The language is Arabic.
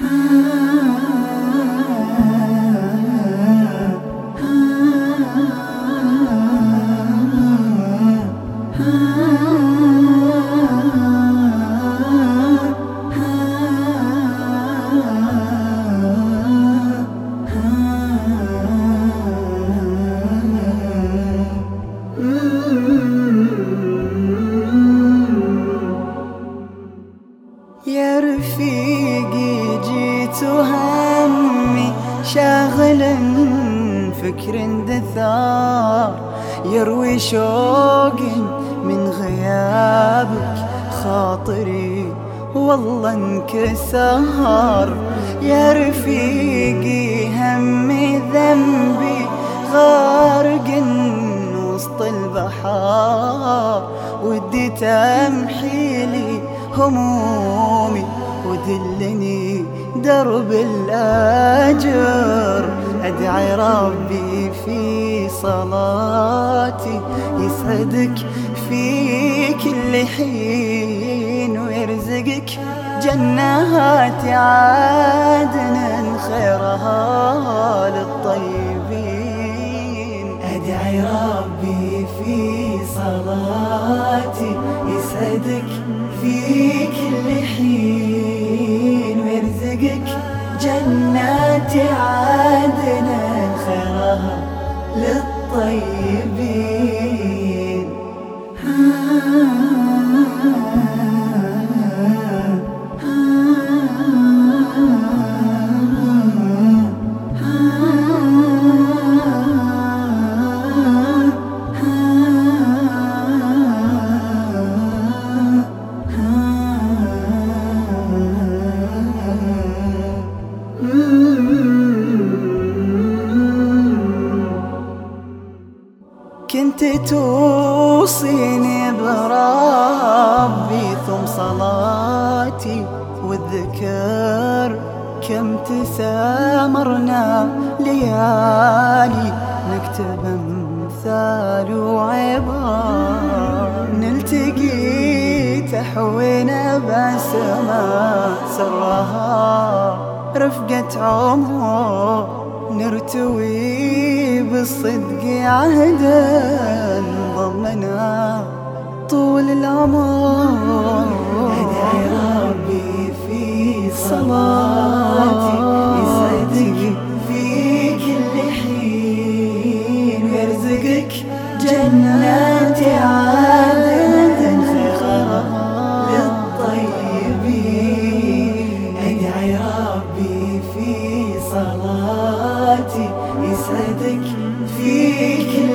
يا وهمي شاغل فكر دثار يروي شوق من غيابك خاطري والله انكسار. يا رفيقي همي ذنبي غارق وسط البحار. ودي تمحي لي همومي ودلني درب الأجر. أدعي ربي في صلاتي يسعدك في كل حين ويرزقك جنات عدن. صلاتي يسعدك في كل حين ويرزقك جنات عدن خيرها للطيبين. كنت توصيني بربي ثم صلاتي والذكر كم تسامرنا ليالي نكتب أمثال وعبار. نلتقي تحوينا بسما سرها. رفقة عمر نرتوي بالصدق عهدا ضمنا طول العمر. أدعي ربي في صلاتي يسعدك في كل حين ويرزقك جنات. في صلاتي يسعدك في كل